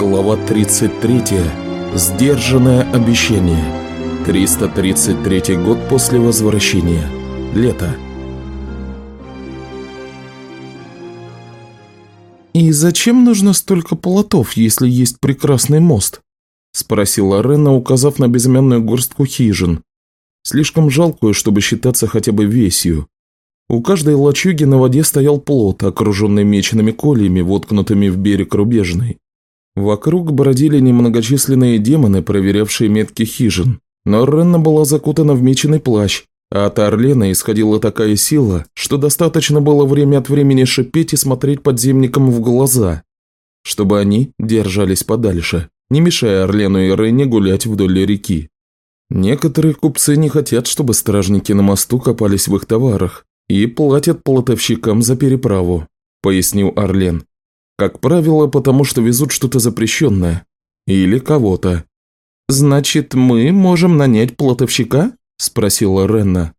Глава 33. Сдержанное обещание. 333 год после возвращения. Лето. «И зачем нужно столько плотов, если есть прекрасный мост?» – спросила Рена, указав на безымянную горстку хижин. Слишком жалкую, чтобы считаться хотя бы весью. У каждой лачуги на воде стоял плот, окруженный меченными кольями, воткнутыми в берег рубежный. Вокруг бродили немногочисленные демоны, проверявшие метки хижин, но Ренна была закутана в меченый плащ, а от Орлена исходила такая сила, что достаточно было время от времени шипеть и смотреть подземникам в глаза, чтобы они держались подальше, не мешая Орлену и Ренне гулять вдоль реки. Некоторые купцы не хотят, чтобы стражники на мосту копались в их товарах, и платят платовщикам за переправу», – пояснил Орлен. «Как правило, потому что везут что-то запрещенное. Или кого-то». «Значит, мы можем нанять платовщика?» – спросила Ренна.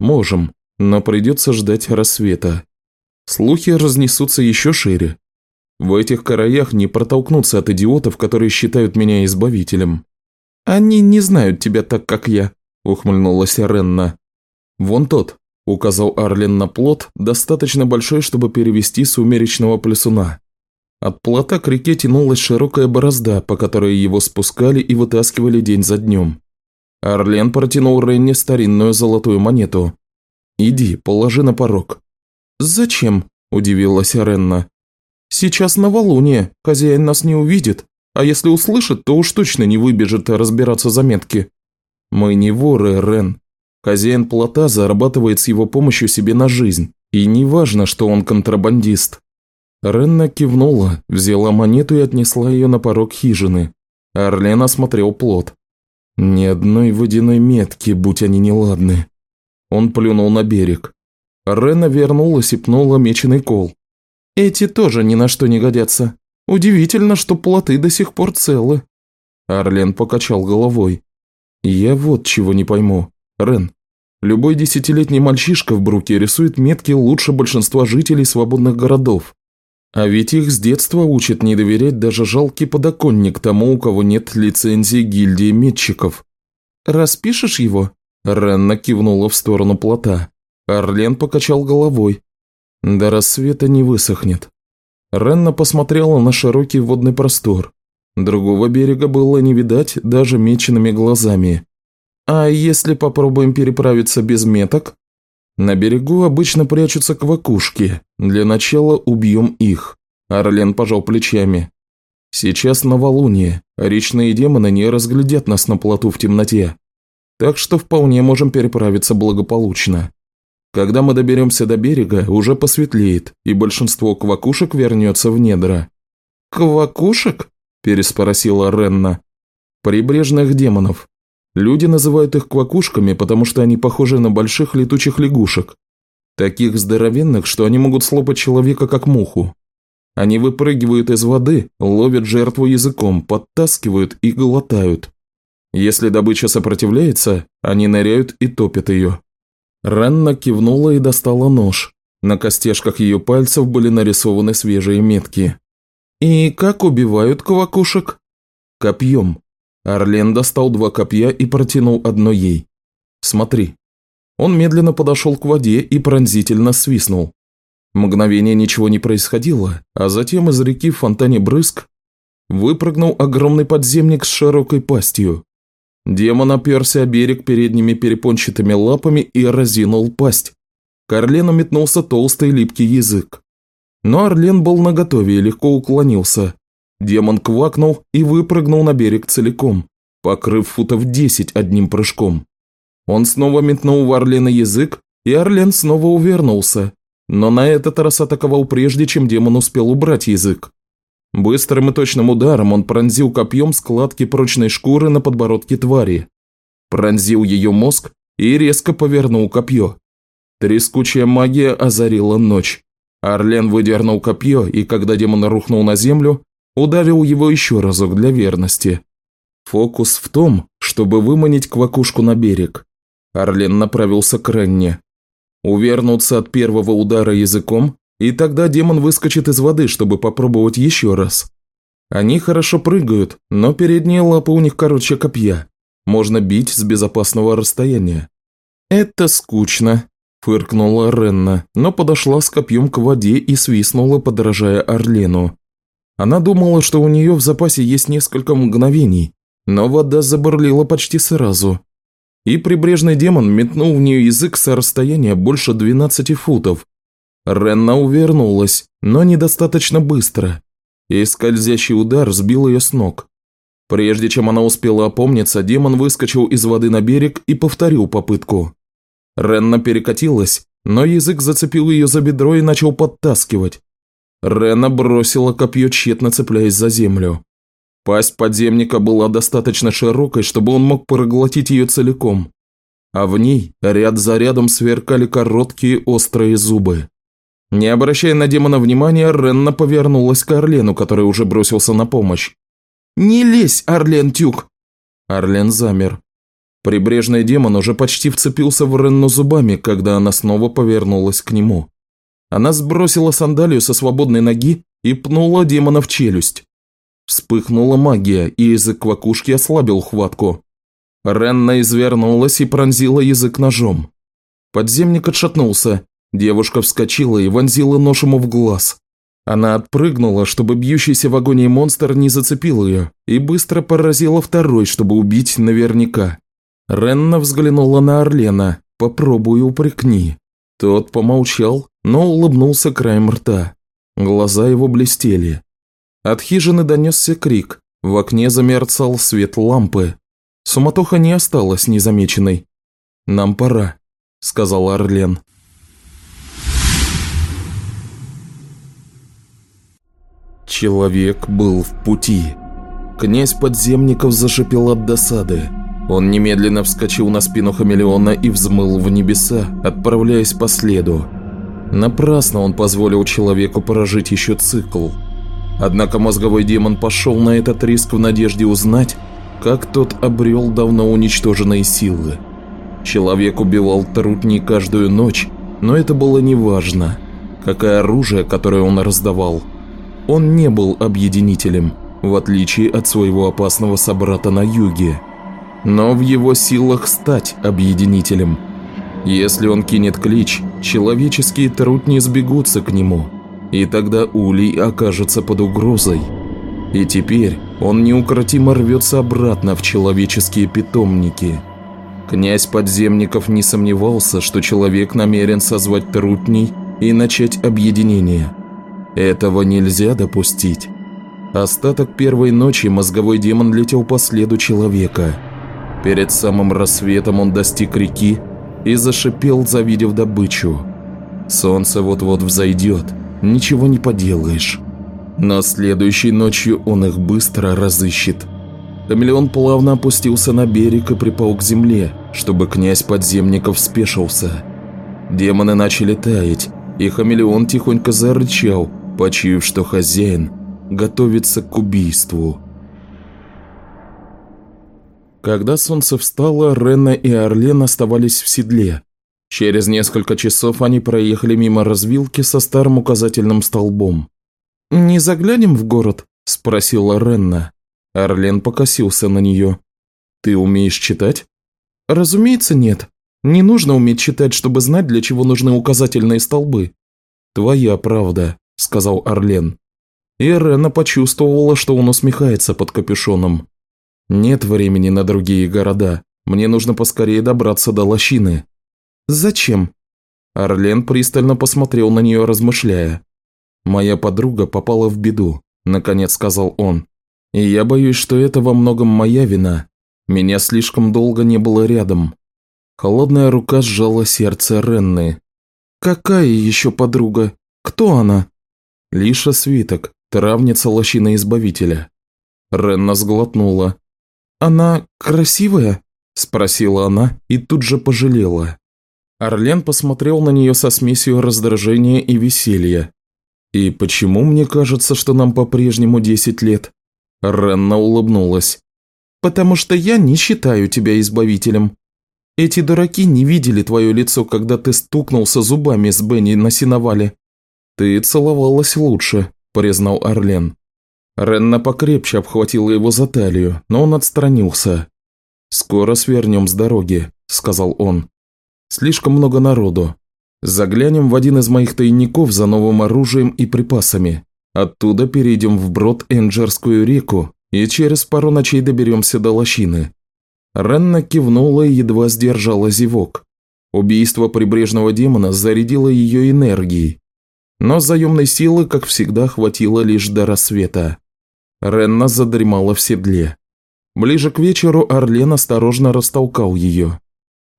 «Можем, но придется ждать рассвета. Слухи разнесутся еще шире. В этих краях не протолкнуться от идиотов, которые считают меня избавителем». «Они не знают тебя так, как я», – ухмыльнулась Ренна. «Вон тот, – указал Арлен на плот, достаточно большой, чтобы перевести сумеречного плесуна. От плота к реке тянулась широкая борозда, по которой его спускали и вытаскивали день за днем. Арлен протянул Ренне старинную золотую монету. «Иди, положи на порог». «Зачем?» – удивилась Ренна. «Сейчас новолуние, хозяин нас не увидит, а если услышит, то уж точно не выбежит разбираться заметки». «Мы не воры, Рен», Хозяин плота зарабатывает с его помощью себе на жизнь, и не важно, что он контрабандист. Ренна кивнула, взяла монету и отнесла ее на порог хижины. Орлен осмотрел плот. Ни одной водяной метки, будь они неладны. Он плюнул на берег. Рена вернулась и пнула меченый кол. «Эти тоже ни на что не годятся. Удивительно, что плоты до сих пор целы». Орлен покачал головой. «Я вот чего не пойму. Рен, любой десятилетний мальчишка в Бруке рисует метки лучше большинства жителей свободных городов. А ведь их с детства учат не доверять даже жалкий подоконник тому, у кого нет лицензии гильдии метчиков. «Распишешь его?» Ренна кивнула в сторону плота. Орлен покачал головой. До рассвета не высохнет. Ренна посмотрела на широкий водный простор. Другого берега было не видать даже меченными глазами. «А если попробуем переправиться без меток?» «На берегу обычно прячутся квакушки. Для начала убьем их». Орлен пожал плечами. «Сейчас новолуние, речные демоны не разглядят нас на плоту в темноте. Так что вполне можем переправиться благополучно. Когда мы доберемся до берега, уже посветлеет, и большинство квакушек вернется в недра». «Квакушек?» – переспросила Ренна. «Прибрежных демонов. Люди называют их квакушками, потому что они похожи на больших летучих лягушек. Таких здоровенных, что они могут слопать человека как муху. Они выпрыгивают из воды, ловят жертву языком, подтаскивают и глотают. Если добыча сопротивляется, они ныряют и топят ее. Ранна кивнула и достала нож. На костяшках ее пальцев были нарисованы свежие метки. «И как убивают квакушек?» «Копьем», Орлен достал два копья и протянул одно ей. «Смотри». Он медленно подошел к воде и пронзительно свистнул. Мгновение ничего не происходило, а затем из реки в фонтане брызг выпрыгнул огромный подземник с широкой пастью. Демон оперся о берег передними перепончатыми лапами и разинул пасть. К Орлену метнулся толстый липкий язык. Но Орлен был наготове и легко уклонился, Демон квакнул и выпрыгнул на берег целиком, покрыв футов десять одним прыжком. Он снова метнул в Орлена язык, и Орлен снова увернулся, но на этот раз атаковал прежде, чем демон успел убрать язык. Быстрым и точным ударом он пронзил копьем складки прочной шкуры на подбородке твари. Пронзил ее мозг и резко повернул копье. Трескучая магия озарила ночь. Орлен выдернул копье, и когда демон рухнул на землю, Ударил его еще разок для верности. Фокус в том, чтобы выманить квакушку на берег. Орлен направился к Ренне. Увернуться от первого удара языком, и тогда демон выскочит из воды, чтобы попробовать еще раз. Они хорошо прыгают, но передние лапы у них короче копья. Можно бить с безопасного расстояния. Это скучно, фыркнула Ренна, но подошла с копьем к воде и свистнула, подражая Орлену. Она думала, что у нее в запасе есть несколько мгновений, но вода забурлила почти сразу. И прибрежный демон метнул в нее язык со расстояния больше 12 футов. Ренна увернулась, но недостаточно быстро, и скользящий удар сбил ее с ног. Прежде чем она успела опомниться, демон выскочил из воды на берег и повторил попытку. Ренна перекатилась, но язык зацепил ее за бедро и начал подтаскивать. Ренна бросила копье, тщетно цепляясь за землю. Пасть подземника была достаточно широкой, чтобы он мог проглотить ее целиком. А в ней ряд за рядом сверкали короткие острые зубы. Не обращая на демона внимания, Ренна повернулась к Орлену, который уже бросился на помощь. «Не лезь, Орлен Тюк!» Орлен замер. Прибрежный демон уже почти вцепился в Ренну зубами, когда она снова повернулась к нему. Она сбросила сандалию со свободной ноги и пнула демона в челюсть. Вспыхнула магия, и язык квакушки ослабил хватку. Ренна извернулась и пронзила язык ножом. Подземник отшатнулся. Девушка вскочила и вонзила нож ему в глаз. Она отпрыгнула, чтобы бьющийся в агонии монстр не зацепил ее, и быстро поразила второй, чтобы убить наверняка. Ренна взглянула на Орлена. «Попробуй упрекни». Тот помолчал, но улыбнулся краем рта. Глаза его блестели. От хижины донесся крик. В окне замерцал свет лампы. Суматоха не осталась незамеченной. «Нам пора», – сказал Орлен. Человек был в пути. Князь подземников зашипел от досады. Он немедленно вскочил на спину хамелеона и взмыл в небеса, отправляясь по следу. Напрасно он позволил человеку прожить еще цикл. Однако мозговой демон пошел на этот риск в надежде узнать, как тот обрел давно уничтоженные силы. Человек убивал трутней каждую ночь, но это было неважно, какое оружие, которое он раздавал. Он не был объединителем, в отличие от своего опасного собрата на юге – но в его силах стать объединителем. Если он кинет клич, человеческие трутни сбегутся к нему, и тогда Улей окажется под угрозой. И теперь он неукротимо рвется обратно в человеческие питомники. Князь подземников не сомневался, что человек намерен созвать трутней и начать объединение. Этого нельзя допустить. Остаток первой ночи мозговой демон летел по следу человека – Перед самым рассветом он достиг реки и зашипел, завидев добычу. Солнце вот-вот взойдет, ничего не поделаешь. Но следующей ночью он их быстро разыщет. Хамелеон плавно опустился на берег и припал к земле, чтобы князь подземников спешился. Демоны начали таять, и хамелеон тихонько зарычал, почуяв, что хозяин готовится к убийству. Когда солнце встало, Ренна и Орлен оставались в седле. Через несколько часов они проехали мимо развилки со старым указательным столбом. «Не заглянем в город?» – спросила Ренна. Орлен покосился на нее. «Ты умеешь читать?» «Разумеется, нет. Не нужно уметь читать, чтобы знать, для чего нужны указательные столбы». «Твоя правда», – сказал Орлен. И Ренна почувствовала, что он усмехается под капюшоном. «Нет времени на другие города. Мне нужно поскорее добраться до лощины». «Зачем?» Орлен пристально посмотрел на нее, размышляя. «Моя подруга попала в беду», – наконец сказал он. «И я боюсь, что это во многом моя вина. Меня слишком долго не было рядом». Холодная рука сжала сердце Ренны. «Какая еще подруга? Кто она?» «Лиша Свиток, травница лощины Избавителя». Ренна сглотнула. «Она красивая?» – спросила она и тут же пожалела. Орлен посмотрел на нее со смесью раздражения и веселья. «И почему мне кажется, что нам по-прежнему десять лет?» Ренна улыбнулась. «Потому что я не считаю тебя избавителем. Эти дураки не видели твое лицо, когда ты стукнулся зубами с Бенни на сеновале». «Ты целовалась лучше», – признал Орлен. Ренна покрепче обхватила его за талию, но он отстранился. «Скоро свернем с дороги», – сказал он. «Слишком много народу. Заглянем в один из моих тайников за новым оружием и припасами. Оттуда перейдем вброд Энджерскую реку и через пару ночей доберемся до лощины». Ренна кивнула и едва сдержала зевок. Убийство прибрежного демона зарядило ее энергией. Но заемной силы, как всегда, хватило лишь до рассвета. Ренна задремала в седле. Ближе к вечеру Орлен осторожно растолкал ее.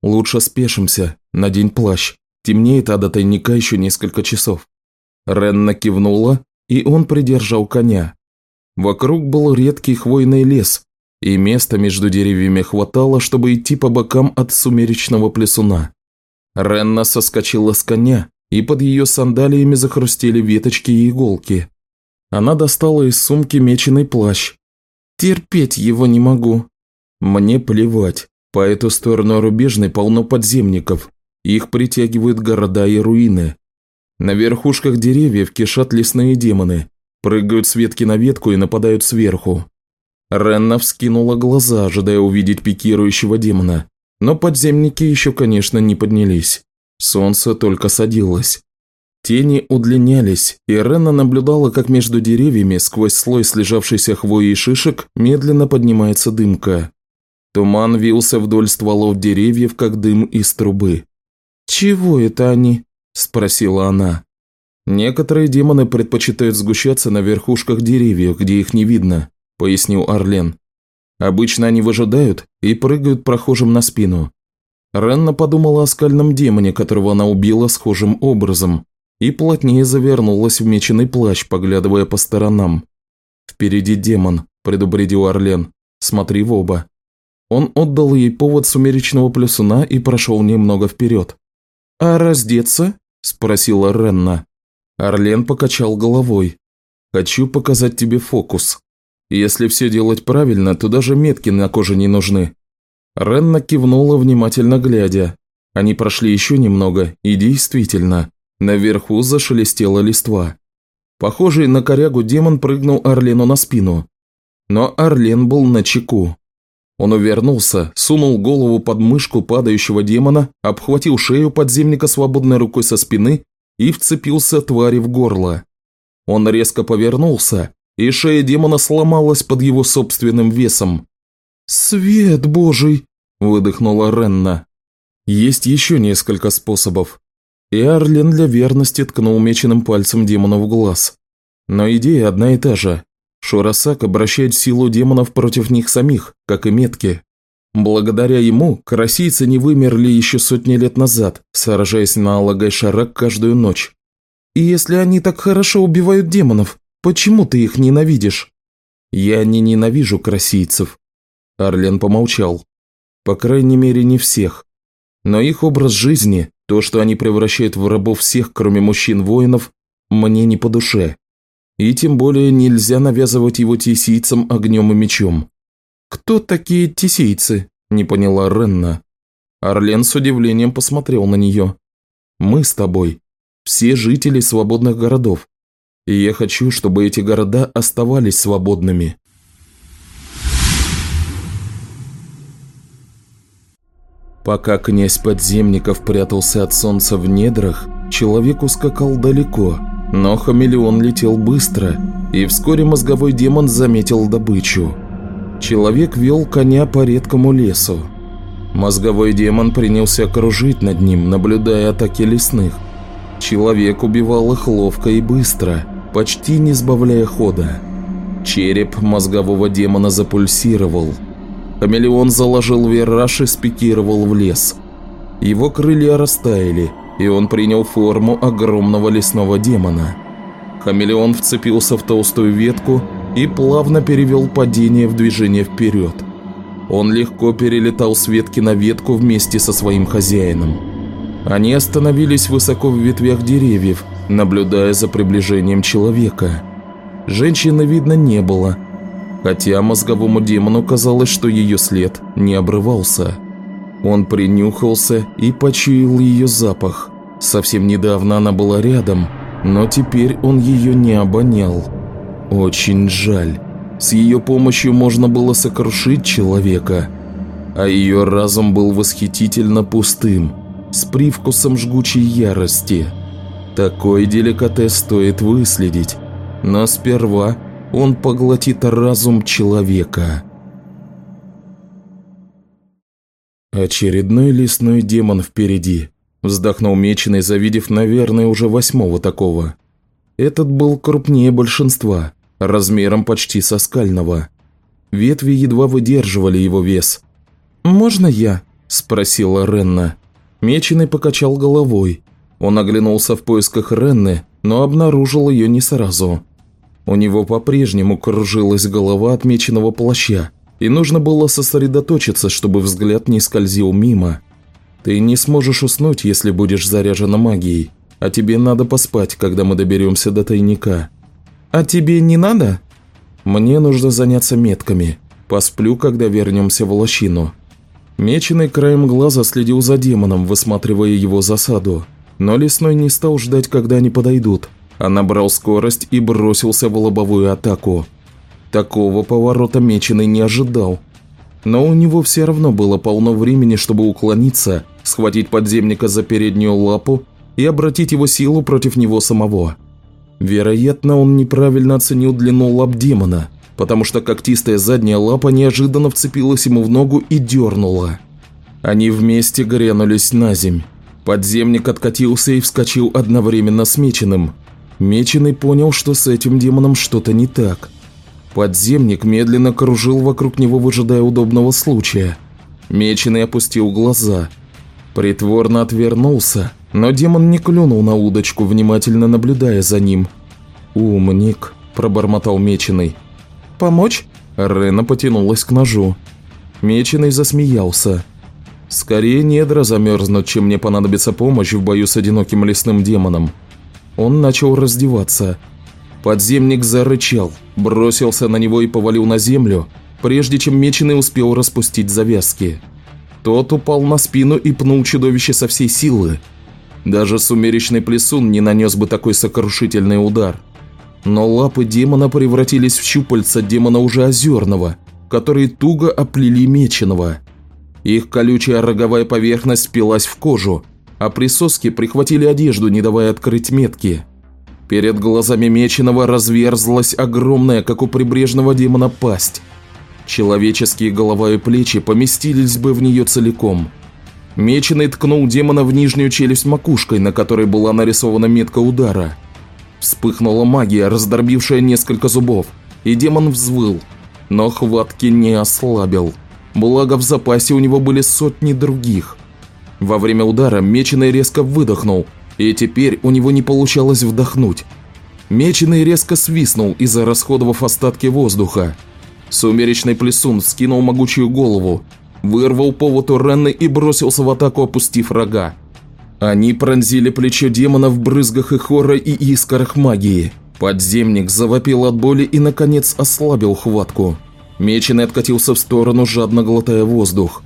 «Лучше спешимся, надень плащ. Темнеет, а до тайника еще несколько часов». Ренна кивнула, и он придержал коня. Вокруг был редкий хвойный лес, и места между деревьями хватало, чтобы идти по бокам от сумеречного плесуна. Ренна соскочила с коня, и под ее сандалиями захрустели веточки и иголки. Она достала из сумки меченый плащ, Терпеть его не могу. Мне плевать. По эту сторону рубежной полно подземников. Их притягивают города и руины. На верхушках деревьев кишат лесные демоны. Прыгают с ветки на ветку и нападают сверху. Ренна вскинула глаза, ожидая увидеть пикирующего демона. Но подземники еще, конечно, не поднялись. Солнце только садилось. Тени удлинялись, и Ренна наблюдала, как между деревьями, сквозь слой слежавшейся хвои и шишек, медленно поднимается дымка. Туман вился вдоль стволов деревьев, как дым из трубы. «Чего это они?» – спросила она. «Некоторые демоны предпочитают сгущаться на верхушках деревьев, где их не видно», – пояснил Орлен. «Обычно они выжидают и прыгают прохожим на спину». Ренна подумала о скальном демоне, которого она убила схожим образом, и плотнее завернулась в меченый плащ, поглядывая по сторонам. «Впереди демон», – предупредил Орлен. «Смотри в оба». Он отдал ей повод сумеречного плюсуна и прошел немного вперед. «А раздеться?» – спросила Ренна. Орлен покачал головой. «Хочу показать тебе фокус. Если все делать правильно, то даже метки на коже не нужны». Ренна кивнула, внимательно глядя. Они прошли еще немного, и действительно, Наверху зашелестела листва. Похожий на корягу демон прыгнул Орлену на спину. Но Орлен был на чеку. Он увернулся, сунул голову под мышку падающего демона, обхватил шею подземника свободной рукой со спины и вцепился твари в горло. Он резко повернулся, и шея демона сломалась под его собственным весом. «Свет божий!» – выдохнула Ренна. Есть еще несколько способов. И Арлен для верности ткнул меченым пальцем демона в глаз. Но идея одна и та же. Шурасак обращает силу демонов против них самих, как и метки. Благодаря ему карасийцы не вымерли еще сотни лет назад, сражаясь на Алагай-Шарак каждую ночь. И если они так хорошо убивают демонов, почему ты их ненавидишь? Я не ненавижу карасийцев. Арлен помолчал. По крайней мере, не всех. Но их образ жизни, то, что они превращают в рабов всех, кроме мужчин-воинов, мне не по душе. И тем более нельзя навязывать его тесийцам огнем и мечом. «Кто такие тесейцы?» – не поняла Ренна. Орлен с удивлением посмотрел на нее. «Мы с тобой. Все жители свободных городов. И я хочу, чтобы эти города оставались свободными». Пока князь подземников прятался от солнца в недрах, человек ускакал далеко, но хамелеон летел быстро, и вскоре мозговой демон заметил добычу. Человек вел коня по редкому лесу. Мозговой демон принялся кружить над ним, наблюдая атаки лесных. Человек убивал их ловко и быстро, почти не сбавляя хода. Череп мозгового демона запульсировал – Хамелеон заложил вираж и спикировал в лес. Его крылья растаяли, и он принял форму огромного лесного демона. Хамелеон вцепился в толстую ветку и плавно перевел падение в движение вперед. Он легко перелетал с ветки на ветку вместе со своим хозяином. Они остановились высоко в ветвях деревьев, наблюдая за приближением человека. Женщины видно не было, хотя мозговому демону казалось, что ее след не обрывался. Он принюхался и почуял ее запах. Совсем недавно она была рядом, но теперь он ее не обонял. Очень жаль. С ее помощью можно было сокрушить человека, а ее разум был восхитительно пустым, с привкусом жгучей ярости. Такой деликатес стоит выследить, но сперва он поглотит разум человека. Очередной лесной демон впереди. Вздохнул Меченый, завидев, наверное, уже восьмого такого. Этот был крупнее большинства, размером почти со скального. Ветви едва выдерживали его вес. «Можно я?» – спросила Ренна. Меченый покачал головой. Он оглянулся в поисках Ренны, но обнаружил ее не сразу. У него по-прежнему кружилась голова отмеченного плаща, и нужно было сосредоточиться, чтобы взгляд не скользил мимо. Ты не сможешь уснуть, если будешь заряжена магией, а тебе надо поспать, когда мы доберемся до тайника. А тебе не надо? Мне нужно заняться метками. Посплю, когда вернемся в лощину. Меченый краем глаза следил за демоном, высматривая его засаду. Но лесной не стал ждать, когда они подойдут, а набрал скорость и бросился в лобовую атаку. Такого поворота Меченый не ожидал. Но у него все равно было полно времени, чтобы уклониться, схватить подземника за переднюю лапу и обратить его силу против него самого. Вероятно, он неправильно оценил длину лап демона, потому что когтистая задняя лапа неожиданно вцепилась ему в ногу и дернула. Они вместе грянулись на земь. Подземник откатился и вскочил одновременно с Меченым. Меченый понял, что с этим демоном что-то не так – Подземник медленно кружил вокруг него, выжидая удобного случая. Меченый опустил глаза. Притворно отвернулся, но демон не клюнул на удочку, внимательно наблюдая за ним. «Умник», – пробормотал Меченый. «Помочь?» Рена потянулась к ножу. Меченый засмеялся. «Скорее недра замерзнут, чем мне понадобится помощь в бою с одиноким лесным демоном». Он начал раздеваться – Подземник зарычал, бросился на него и повалил на землю, прежде чем Меченый успел распустить завязки. Тот упал на спину и пнул чудовище со всей силы. Даже сумеречный плесун не нанес бы такой сокрушительный удар. Но лапы демона превратились в щупальца демона уже озерного, которые туго оплели Меченого. Их колючая роговая поверхность впилась в кожу, а присоски прихватили одежду, не давая открыть метки. Перед глазами Меченого разверзлась огромная, как у прибрежного демона, пасть. Человеческие голова и плечи поместились бы в нее целиком. Меченый ткнул демона в нижнюю челюсть макушкой, на которой была нарисована метка удара. Вспыхнула магия, раздробившая несколько зубов, и демон взвыл, но хватки не ослабил. Благо в запасе у него были сотни других. Во время удара Меченый резко выдохнул – и теперь у него не получалось вдохнуть. Меченый резко свистнул, из-за расходовав остатки воздуха. Сумеречный плесун скинул могучую голову, вырвал повод у Ренны и бросился в атаку, опустив рога. Они пронзили плечо демона в брызгах и хора и искорах магии. Подземник завопил от боли и, наконец, ослабил хватку. Меченый откатился в сторону, жадно глотая воздух.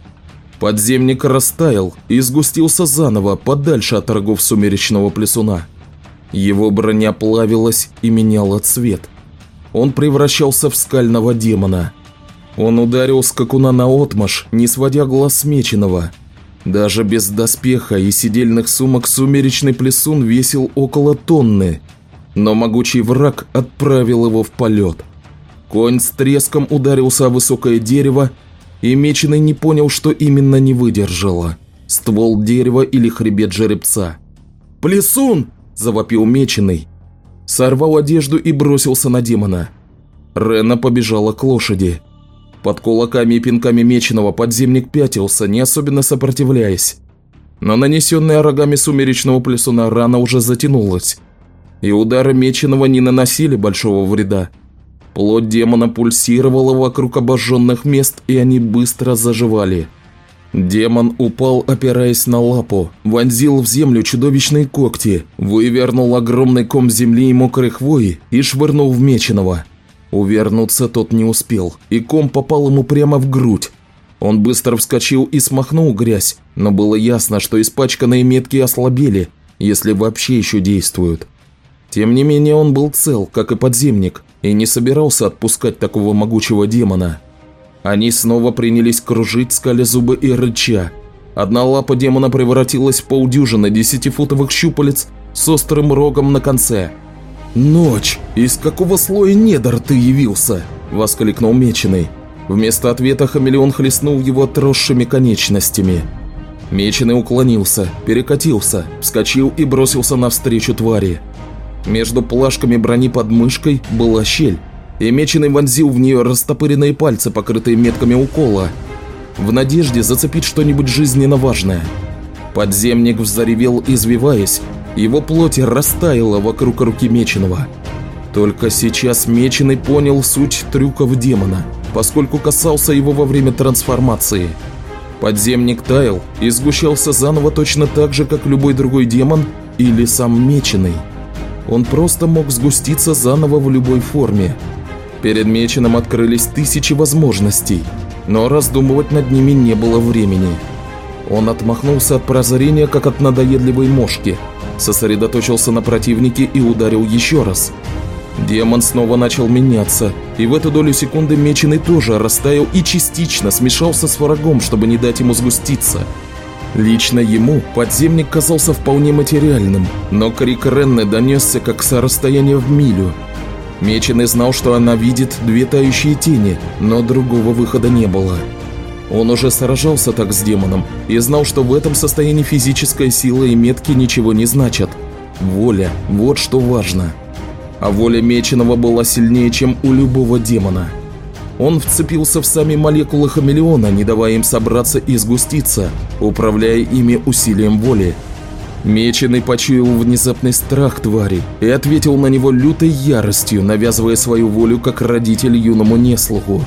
Подземник растаял и сгустился заново, подальше от торгов сумеречного плесуна. Его броня плавилась и меняла цвет. Он превращался в скального демона. Он ударил скакуна на отмаш, не сводя глаз смеченного. Даже без доспеха и сидельных сумок сумеречный плесун весил около тонны, но могучий враг отправил его в полет. Конь с треском ударился о высокое дерево и Меченый не понял, что именно не выдержало – ствол дерева или хребет жеребца. «Плесун!» – завопил Меченый. Сорвал одежду и бросился на демона. Рена побежала к лошади. Под кулаками и пинками Меченого подземник пятился, не особенно сопротивляясь. Но нанесенная рогами сумеречного плесуна рана уже затянулась, и удары Меченого не наносили большого вреда. Плоть демона пульсировала вокруг обожженных мест, и они быстро заживали. Демон упал, опираясь на лапу, вонзил в землю чудовищные когти, вывернул огромный ком земли и мокрой хвои и швырнул в меченого. Увернуться тот не успел, и ком попал ему прямо в грудь. Он быстро вскочил и смахнул грязь, но было ясно, что испачканные метки ослабели, если вообще еще действуют. Тем не менее он был цел, как и подземник, и не собирался отпускать такого могучего демона. Они снова принялись кружить, скаля зубы и рыча. Одна лапа демона превратилась в полдюжины десятифутовых щупалец с острым рогом на конце. «Ночь! Из какого слоя недр ты явился?» – воскликнул Меченый. Вместо ответа хамелеон хлестнул его отросшими конечностями. Меченый уклонился, перекатился, вскочил и бросился навстречу твари. Между плашками брони под мышкой была щель, и Меченый вонзил в нее растопыренные пальцы, покрытые метками укола, в надежде зацепить что-нибудь жизненно важное. Подземник взаревел, извиваясь, его плоть растаяла вокруг руки Меченого. Только сейчас Меченый понял суть трюков демона, поскольку касался его во время трансформации. Подземник таял и сгущался заново точно так же, как любой другой демон или сам Меченый. Он просто мог сгуститься заново в любой форме. Перед Меченым открылись тысячи возможностей, но раздумывать над ними не было времени. Он отмахнулся от прозрения, как от надоедливой мошки, сосредоточился на противнике и ударил еще раз. Демон снова начал меняться, и в эту долю секунды Меченый тоже растаял и частично смешался с врагом, чтобы не дать ему сгуститься – Лично ему подземник казался вполне материальным, но крик Ренны донесся как со расстояния в милю. Меченый знал, что она видит две тающие тени, но другого выхода не было. Он уже сражался так с демоном и знал, что в этом состоянии физическая сила и метки ничего не значат. Воля – вот что важно. А воля Меченого была сильнее, чем у любого демона – он вцепился в сами молекулы хамелеона, не давая им собраться и сгуститься, управляя ими усилием воли. Меченый почуял внезапный страх твари и ответил на него лютой яростью, навязывая свою волю как родитель юному неслуху.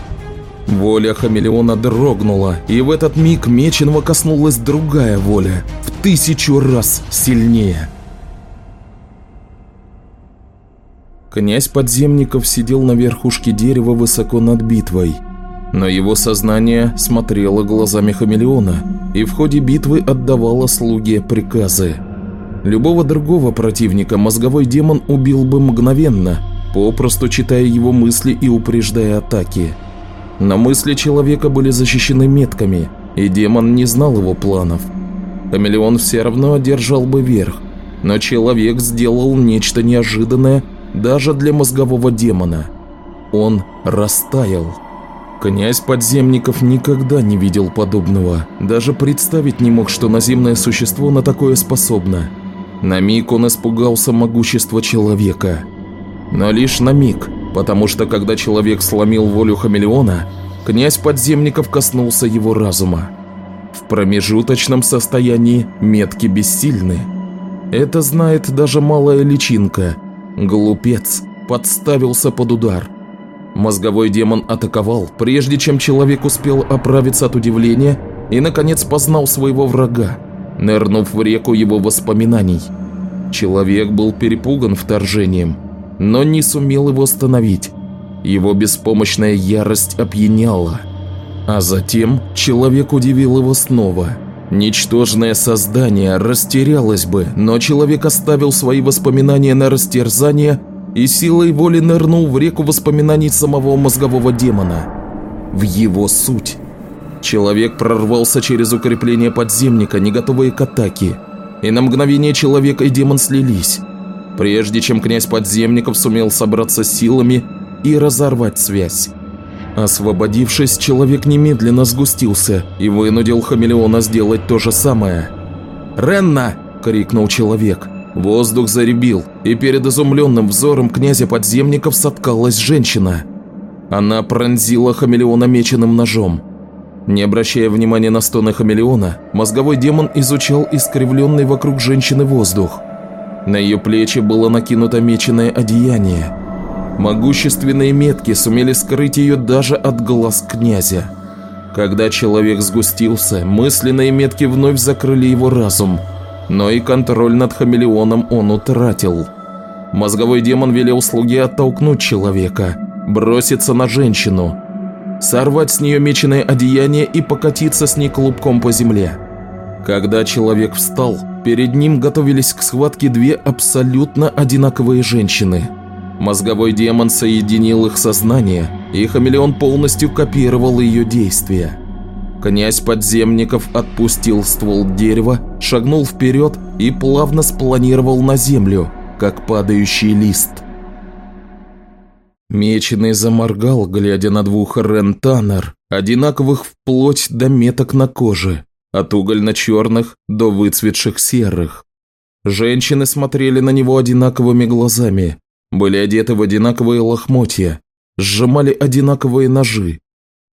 Воля хамелеона дрогнула, и в этот миг Меченого коснулась другая воля, в тысячу раз сильнее – Князь Подземников сидел на верхушке дерева высоко над битвой. Но его сознание смотрело глазами хамелеона и в ходе битвы отдавало слуге приказы. Любого другого противника мозговой демон убил бы мгновенно, попросту читая его мысли и упреждая атаки. Но мысли человека были защищены метками, и демон не знал его планов. Хамелеон все равно одержал бы верх, но человек сделал нечто неожиданное даже для мозгового демона. Он растаял. Князь подземников никогда не видел подобного, даже представить не мог, что наземное существо на такое способно. На миг он испугался могущества человека. Но лишь на миг, потому что когда человек сломил волю хамелеона, князь подземников коснулся его разума. В промежуточном состоянии метки бессильны. Это знает даже малая личинка – Глупец подставился под удар. Мозговой демон атаковал, прежде чем человек успел оправиться от удивления и, наконец, познал своего врага, нырнув в реку его воспоминаний. Человек был перепуган вторжением, но не сумел его остановить. Его беспомощная ярость опьяняла. А затем человек удивил его снова – Ничтожное создание растерялось бы, но человек оставил свои воспоминания на растерзание и силой воли нырнул в реку воспоминаний самого мозгового демона. В его суть. Человек прорвался через укрепление подземника, не готовые к атаке. И на мгновение человек и демон слились. Прежде чем князь подземников сумел собраться силами и разорвать связь. Освободившись, человек немедленно сгустился и вынудил хамелеона сделать то же самое. «Ренна!» – крикнул человек. Воздух заребил, и перед изумленным взором князя подземников соткалась женщина. Она пронзила хамелеона меченым ножом. Не обращая внимания на стоны хамелеона, мозговой демон изучал искривленный вокруг женщины воздух. На ее плечи было накинуто меченое одеяние – Могущественные метки сумели скрыть ее даже от глаз князя. Когда человек сгустился, мысленные метки вновь закрыли его разум, но и контроль над хамелеоном он утратил. Мозговой демон велел слуге оттолкнуть человека, броситься на женщину, сорвать с нее меченое одеяние и покатиться с ней клубком по земле. Когда человек встал, Перед ним готовились к схватке две абсолютно одинаковые женщины. Мозговой демон соединил их сознание, и хамелеон полностью копировал ее действия. Князь подземников отпустил ствол дерева, шагнул вперед и плавно спланировал на землю, как падающий лист. Меченый заморгал, глядя на двух рентанер, одинаковых вплоть до меток на коже, от угольно-черных до выцветших серых. Женщины смотрели на него одинаковыми глазами, были одеты в одинаковые лохмотья, сжимали одинаковые ножи,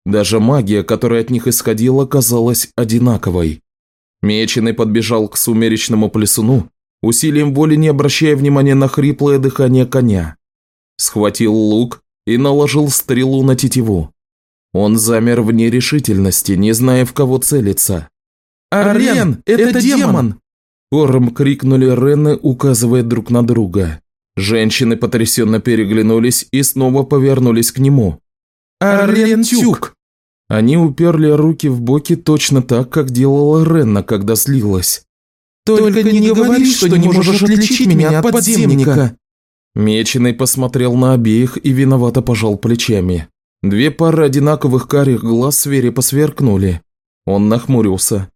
даже магия, которая от них исходила, казалась одинаковой. Меченый подбежал к сумеречному плесуну, усилием воли не обращая внимания на хриплое дыхание коня. Схватил лук и наложил стрелу на тетиву. Он замер в нерешительности, не зная, в кого целиться. «Орлен, это, это демон!» Хором крикнули Ренны, указывая друг на друга. Женщины потрясенно переглянулись и снова повернулись к нему. «Орлен Тюк!» Они уперли руки в боки точно так, как делала Ренна, когда слилась. «Только, Только не говори, что не можешь отличить меня от подземника!» Меченый посмотрел на обеих и виновато пожал плечами. Две пары одинаковых карих глаз свирепо сверкнули. Он нахмурился.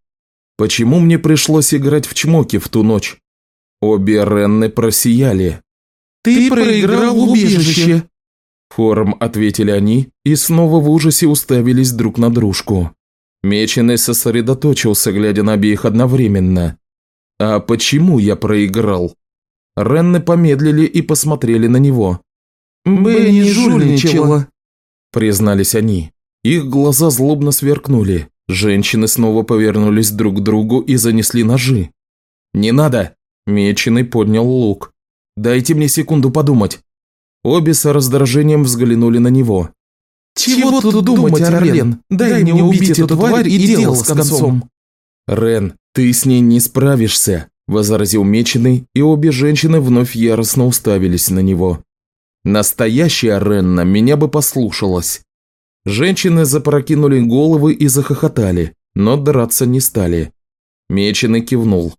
«Почему мне пришлось играть в чмоки в ту ночь?» Обе Ренны просияли. «Ты проиграл убежище!» Хором ответили они и снова в ужасе уставились друг на дружку. Меченый сосредоточился, глядя на обеих одновременно. «А почему я проиграл?» Ренны помедлили и посмотрели на него. «Бенни жульничала», – признались они. Их глаза злобно сверкнули. Женщины снова повернулись друг к другу и занесли ножи. «Не надо!» – Меченый поднял лук. «Дайте мне секунду подумать». Обе с раздражением взглянули на него. «Чего, Чего тут думать, Орлен? Дай мне убить эту тварь и дело с концом!» «Рен, ты с ней не справишься», – возразил Меченый, и обе женщины вновь яростно уставились на него. «Настоящая Ренна меня бы послушалась». Женщины запрокинули головы и захохотали, но драться не стали. Меченый кивнул.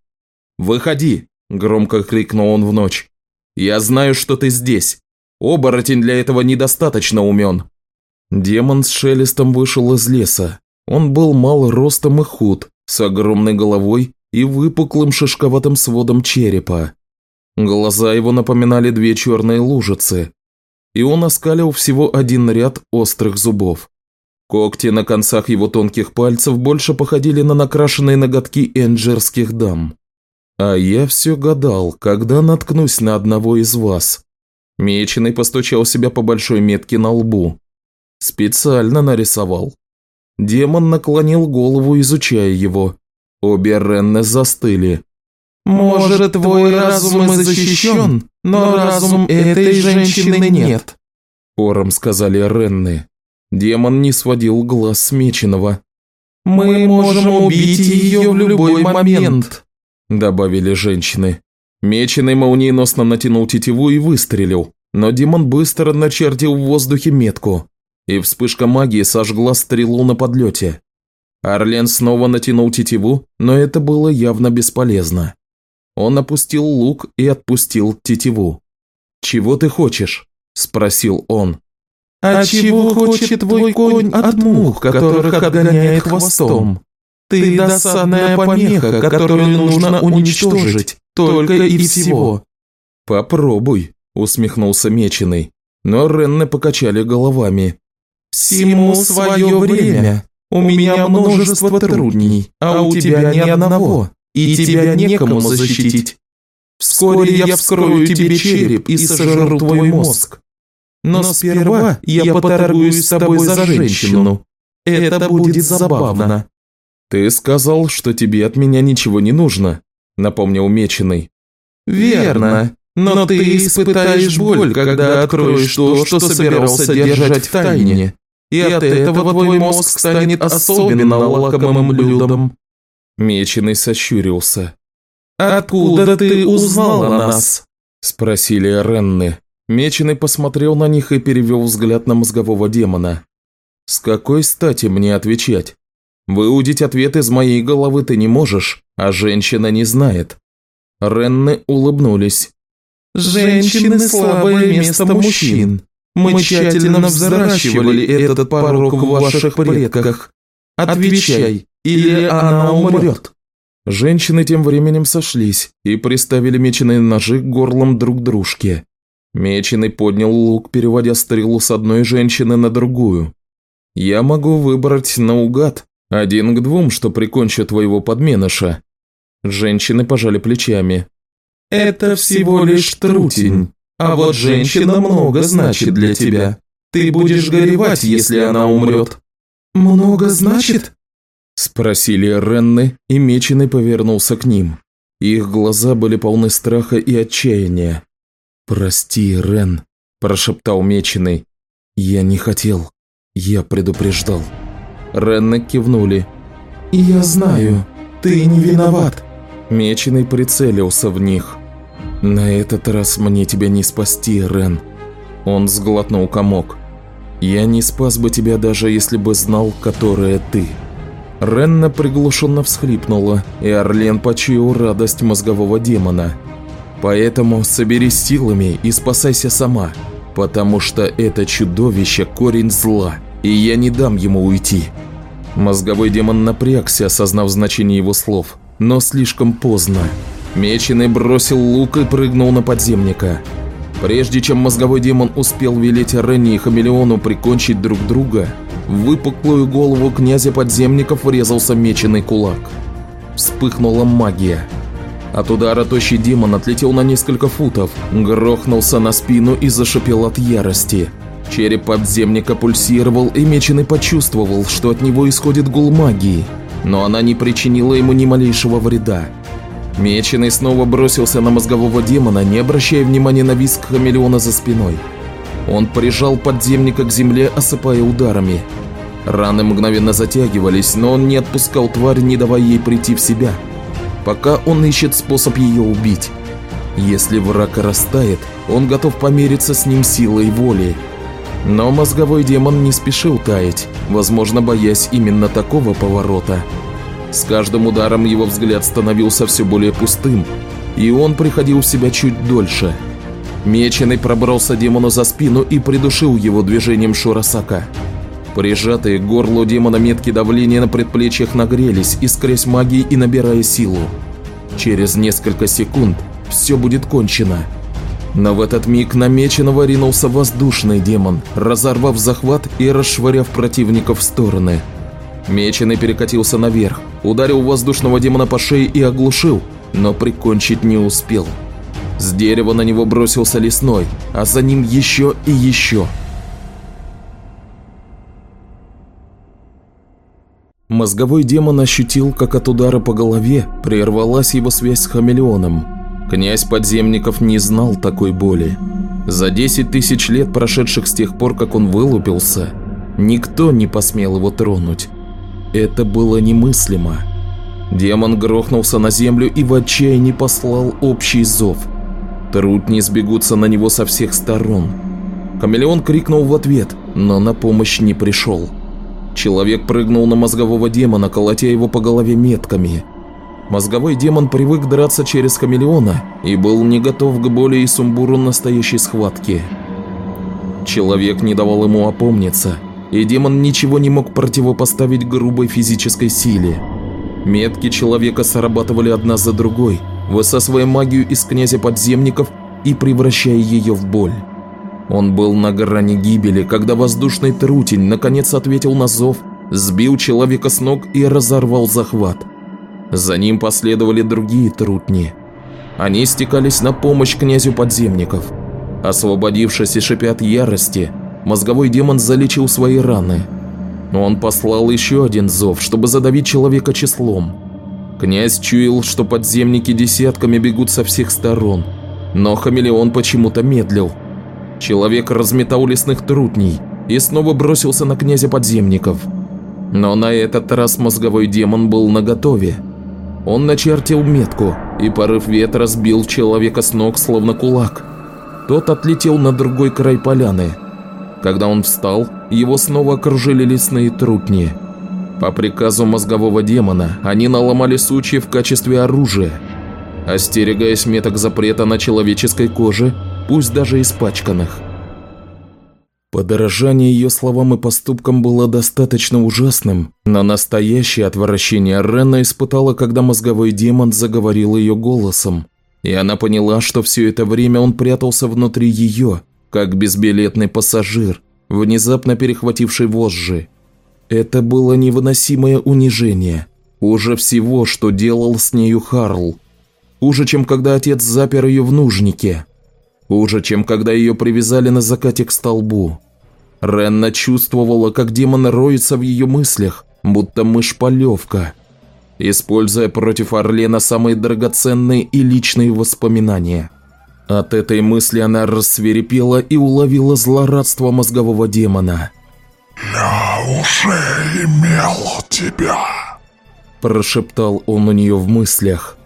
«Выходи!» – громко крикнул он в ночь. «Я знаю, что ты здесь. Оборотень для этого недостаточно умен». Демон с шелестом вышел из леса. Он был мал ростом и худ, с огромной головой и выпуклым шишковатым сводом черепа. Глаза его напоминали две черные лужицы, и он оскалил всего один ряд острых зубов. Когти на концах его тонких пальцев больше походили на накрашенные ноготки энджерских дам. А я все гадал, когда наткнусь на одного из вас. Меченый постучал себя по большой метке на лбу. Специально нарисовал. Демон наклонил голову, изучая его. Обе Ренны застыли. «Может, твой разум и защищен, но разум этой женщины нет», – хором сказали Ренны. Демон не сводил глаз с Меченого. «Мы можем убить ее в любой момент», – добавили женщины. Меченый молниеносно натянул тетиву и выстрелил, но Димон быстро начертил в воздухе метку, и вспышка магии сожгла стрелу на подлете. Орлен снова натянул тетиву, но это было явно бесполезно. Он опустил лук и отпустил тетиву. «Чего ты хочешь?» – спросил он. «А чего хочет твой конь от мух, которых отгоняет хвостом? Ты досадная помеха, которую нужно уничтожить, только и всего». «Попробуй», – усмехнулся Меченый. Но Ренны покачали головами. «Всему свое время. У меня множество трудней, а у тебя ни одного, и тебя некому защитить. Вскоре я вскрою тебе череп и сожру твой мозг. Но сперва я поторгуюсь с тобой за женщину. Это будет забавно». «Ты сказал, что тебе от меня ничего не нужно», – напомнил Меченый. «Верно. Но ты испытаешь боль, когда откроешь то, что собирался держать в тайне. И от этого твой мозг станет особенно лакомым блюдом». Меченый сощурился. «Откуда ты узнал о нас?» – спросили Ренны. Меченый посмотрел на них и перевел взгляд на мозгового демона. «С какой стати мне отвечать?» Выудить ответ из моей головы ты не можешь, а женщина не знает». Ренны улыбнулись. «Женщины – слабое место мужчин. Мы тщательно взращивали этот порог в ваших предках. Отвечай, или она умрет». Женщины тем временем сошлись и приставили меченые ножи к горлам друг дружки. Меченый поднял лук, переводя стрелу с одной женщины на другую. «Я могу выбрать наугад, один к двум, что прикончу твоего подменыша». Женщины пожали плечами. «Это всего лишь трутень, а вот женщина много значит для тебя. Ты будешь горевать, если она умрет». «Много значит?» Спросили Ренны, и Меченый повернулся к ним. Их глаза были полны страха и отчаяния. «Прости, Рен», – прошептал Меченый. «Я не хотел. Я предупреждал». Ренны кивнули. «Я знаю. Ты не виноват». Меченый прицелился в них. «На этот раз мне тебя не спасти, Рен». Он сглотнул комок. «Я не спас бы тебя, даже если бы знал, которая ты». Ренна приглушенно всхлипнула, и Орлен почуял радость мозгового демона. «Поэтому соберись силами и спасайся сама, потому что это чудовище – корень зла, и я не дам ему уйти». Мозговой демон напрягся, осознав значение его слов, но слишком поздно. Меченый бросил лук и прыгнул на подземника. Прежде чем мозговой демон успел велеть Ренни и Хамелеону прикончить друг друга, в выпуклую голову князя подземников врезался меченый кулак. Вспыхнула магия. От удара тощий демон отлетел на несколько футов, грохнулся на спину и зашипел от ярости. Череп подземника пульсировал, и Меченый почувствовал, что от него исходит гул магии, но она не причинила ему ни малейшего вреда. Меченый снова бросился на мозгового демона, не обращая внимания на визг хамелеона за спиной. Он прижал подземника к земле, осыпая ударами. Раны мгновенно затягивались, но он не отпускал тварь, не давая ей прийти в себя, пока он ищет способ ее убить. Если враг растает, он готов помериться с ним силой воли. Но мозговой демон не спешил таять, возможно, боясь именно такого поворота. С каждым ударом его взгляд становился все более пустым, и он приходил в себя чуть дольше. Меченый пробрался демону за спину и придушил его движением Шурасака. Прижатые к горлу демона метки давления на предплечьях нагрелись, искрясь магией и набирая силу. Через несколько секунд все будет кончено. Но в этот миг на Меченого ринулся воздушный демон, разорвав захват и расшвыряв противников в стороны. Меченый перекатился наверх, ударил воздушного демона по шее и оглушил, но прикончить не успел. С дерева на него бросился лесной, а за ним еще и еще. Мозговой демон ощутил, как от удара по голове прервалась его связь с хамелеоном. Князь подземников не знал такой боли. За 10 тысяч лет, прошедших с тех пор, как он вылупился, никто не посмел его тронуть. Это было немыслимо. Демон грохнулся на землю и в отчаянии послал общий зов. Трутни сбегутся на него со всех сторон. Хамелеон крикнул в ответ, но на помощь не пришел. Человек прыгнул на мозгового демона, колотя его по голове метками. Мозговой демон привык драться через хамелеона и был не готов к боли и сумбуру настоящей схватки. Человек не давал ему опомниться – и демон ничего не мог противопоставить грубой физической силе. Метки человека срабатывали одна за другой, высасывая магию из князя подземников и превращая ее в боль. Он был на грани гибели, когда воздушный трутень наконец ответил на зов, сбил человека с ног и разорвал захват. За ним последовали другие трутни. Они стекались на помощь князю подземников. Освободившись и шипя от ярости, Мозговой демон залечил свои раны. Но он послал еще один зов, чтобы задавить человека числом. Князь чуял, что подземники десятками бегут со всех сторон, но хамелеон почему-то медлил. Человек разметал лесных трутней и снова бросился на князя подземников. Но на этот раз мозговой демон был наготове. Он начертил метку, и порыв ветра сбил человека с ног, словно кулак. Тот отлетел на другой край поляны – когда он встал, его снова окружили лесные трутни. По приказу мозгового демона они наломали сучья в качестве оружия, остерегаясь меток запрета на человеческой коже, пусть даже испачканных. Подорожание ее словам и поступкам было достаточно ужасным, но настоящее отвращение Ренна испытала, когда мозговой демон заговорил ее голосом, и она поняла, что все это время он прятался внутри ее, как безбилетный пассажир, внезапно перехвативший вожжи. Это было невыносимое унижение, уже всего, что делал с нею Харл. Хуже, чем когда отец запер ее в нужнике. Хуже, чем когда ее привязали на закате к столбу. Ренна чувствовала, как демон роется в ее мыслях, будто мышь-полевка, используя против Орлена самые драгоценные и личные воспоминания. От этой мысли она рассверепела и уловила злорадство мозгового демона. «Я уже имел тебя», – прошептал он у нее в мыслях.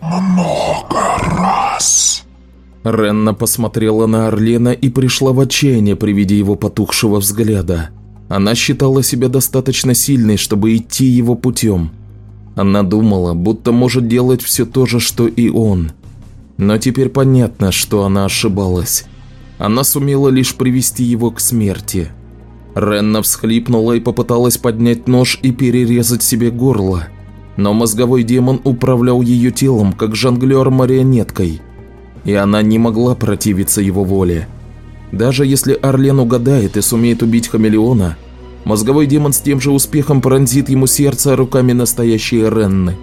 «Много раз». Ренна посмотрела на Орлена и пришла в отчаяние при виде его потухшего взгляда. Она считала себя достаточно сильной, чтобы идти его путем. Она думала, будто может делать все то же, что и он. Но теперь понятно, что она ошибалась. Она сумела лишь привести его к смерти. Ренна всхлипнула и попыталась поднять нож и перерезать себе горло. Но мозговой демон управлял ее телом, как жонглер марионеткой – и она не могла противиться его воле. Даже если Орлен угадает и сумеет убить хамелеона, мозговой демон с тем же успехом пронзит ему сердце руками настоящей Ренны.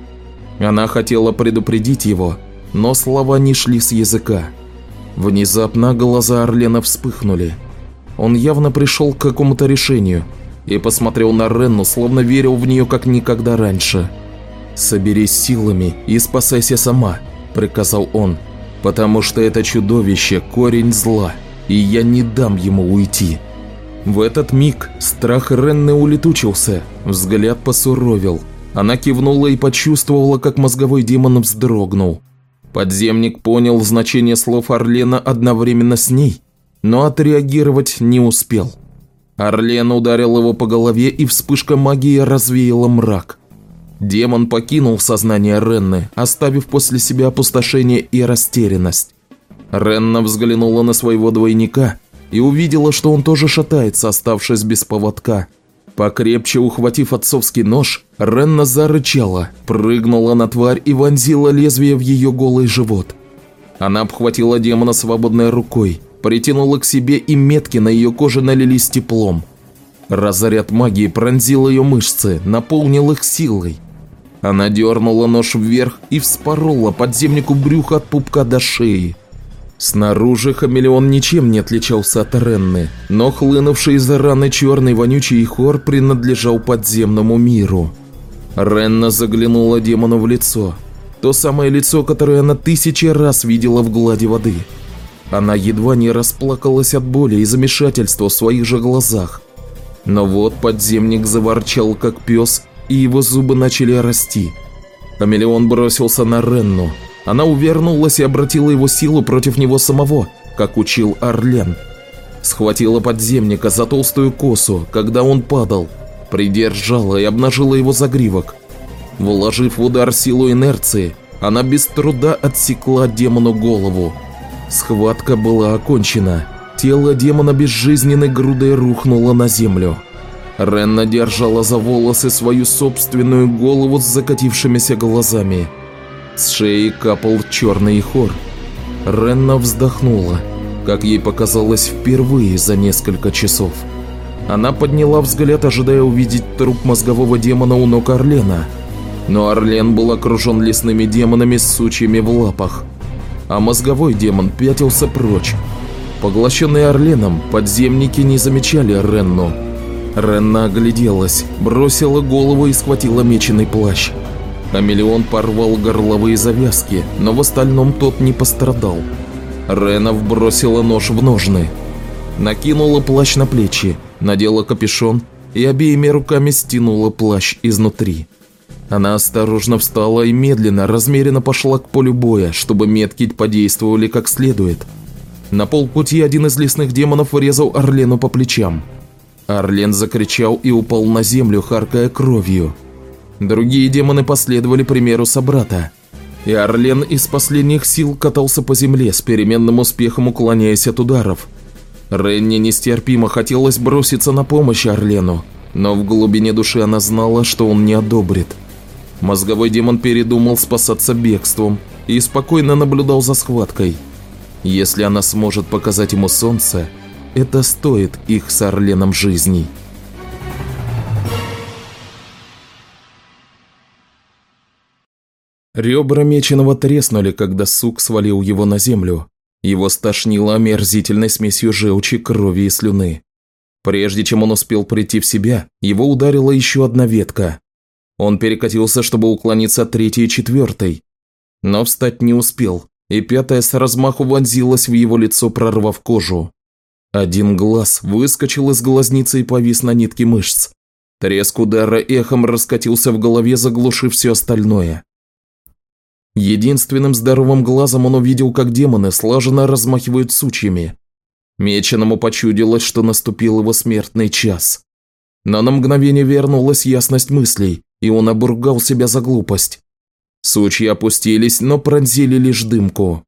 Она хотела предупредить его, но слова не шли с языка. Внезапно глаза Орлена вспыхнули. Он явно пришел к какому-то решению и посмотрел на Ренну, словно верил в нее как никогда раньше. «Соберись силами и спасайся сама», – приказал он потому что это чудовище – корень зла, и я не дам ему уйти. В этот миг страх Ренны улетучился, взгляд посуровил. Она кивнула и почувствовала, как мозговой демон вздрогнул. Подземник понял значение слов Орлена одновременно с ней, но отреагировать не успел. Орлен ударил его по голове, и вспышка магии развеяла мрак – Демон покинул сознание Ренны, оставив после себя опустошение и растерянность. Ренна взглянула на своего двойника и увидела, что он тоже шатается, оставшись без поводка. Покрепче ухватив отцовский нож, Ренна зарычала, прыгнула на тварь и вонзила лезвие в ее голый живот. Она обхватила демона свободной рукой, притянула к себе и метки на ее коже налились теплом. Разряд магии пронзил ее мышцы, наполнил их силой. Она дернула нож вверх и вспорола подземнику брюха от пупка до шеи. Снаружи хамелеон ничем не отличался от Ренны, но хлынувший из раны черный вонючий хор принадлежал подземному миру. Ренна заглянула демону в лицо. То самое лицо, которое она тысячи раз видела в глади воды. Она едва не расплакалась от боли и замешательства в своих же глазах. Но вот подземник заворчал, как пес, и его зубы начали расти. Хамелеон бросился на Ренну. Она увернулась и обратила его силу против него самого, как учил Орлен. Схватила подземника за толстую косу, когда он падал, придержала и обнажила его загривок. Вложив в удар силу инерции, она без труда отсекла демону голову. Схватка была окончена. Тело демона безжизненной грудой рухнуло на землю. Ренна держала за волосы свою собственную голову с закатившимися глазами. С шеи капал черный хор. Ренна вздохнула, как ей показалось впервые за несколько часов. Она подняла взгляд, ожидая увидеть труп мозгового демона у ног Орлена. Но Орлен был окружен лесными демонами с сучьями в лапах. А мозговой демон пятился прочь. Поглощенные Орленом, подземники не замечали Ренну. Ренна огляделась, бросила голову и схватила меченый плащ. Хамелеон порвал горловые завязки, но в остальном тот не пострадал. Рена вбросила нож в ножны. Накинула плащ на плечи, надела капюшон и обеими руками стянула плащ изнутри. Она осторожно встала и медленно, размеренно пошла к полю боя, чтобы метки подействовали как следует. На полпути один из лесных демонов врезал Орлену по плечам – Арлен закричал и упал на землю, харкая кровью. Другие демоны последовали примеру собрата. И Арлен из последних сил катался по земле, с переменным успехом уклоняясь от ударов. Ренни нестерпимо хотелось броситься на помощь Арлену, но в глубине души она знала, что он не одобрит. Мозговой демон передумал спасаться бегством и спокойно наблюдал за схваткой. Если она сможет показать ему солнце, это стоит их с Орленом жизней. Ребра Меченого треснули, когда сук свалил его на землю. Его стошнило омерзительной смесью желчи, крови и слюны. Прежде чем он успел прийти в себя, его ударила еще одна ветка. Он перекатился, чтобы уклониться от третьей и четвертой. Но встать не успел, и пятая с размаху вонзилась в его лицо, прорвав кожу. Один глаз выскочил из глазницы и повис на нитке мышц. Треск удара эхом раскатился в голове, заглушив все остальное. Единственным здоровым глазом он увидел, как демоны слаженно размахивают сучьями. Меченому почудилось, что наступил его смертный час. Но на мгновение вернулась ясность мыслей, и он обругал себя за глупость. Сучья опустились, но пронзили лишь дымку.